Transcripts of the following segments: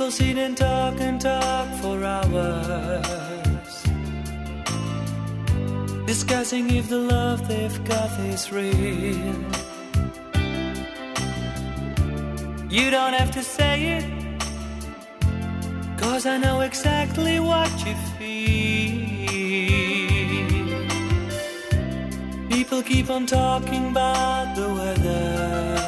People sit and talk and talk for hours, discussing if the love they've got is real. You don't have to say it, cause I know exactly what you feel. People keep on talking about the weather.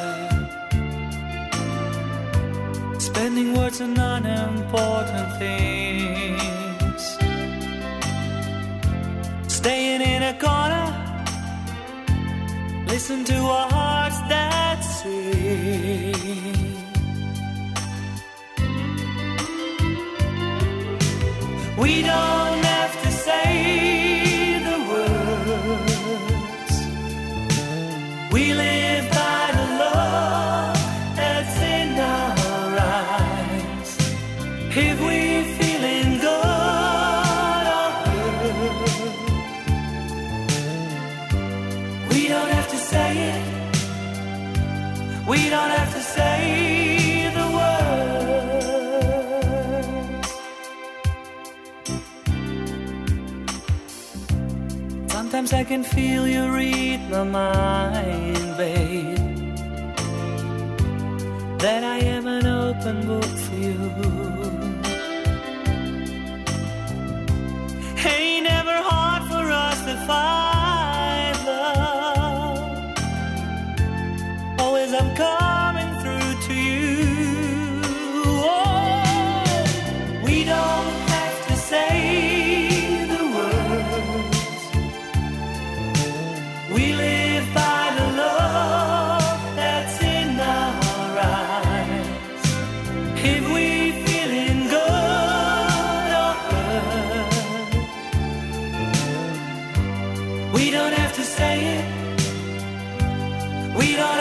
Spending words on unimportant things. Staying in a corner. Listen to our hearts that sing. We don't have to say the words. We live Sometimes I can feel you read my mind, babe. That I am us We don't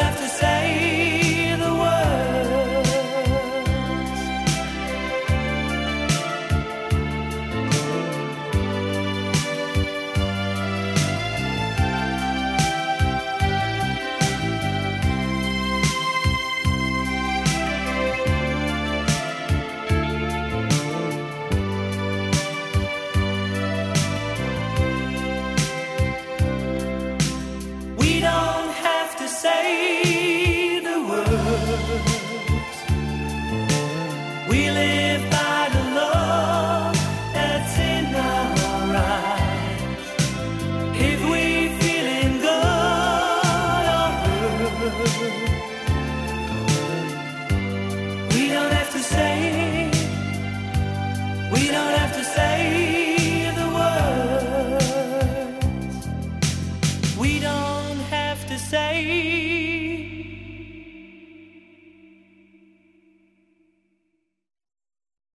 me.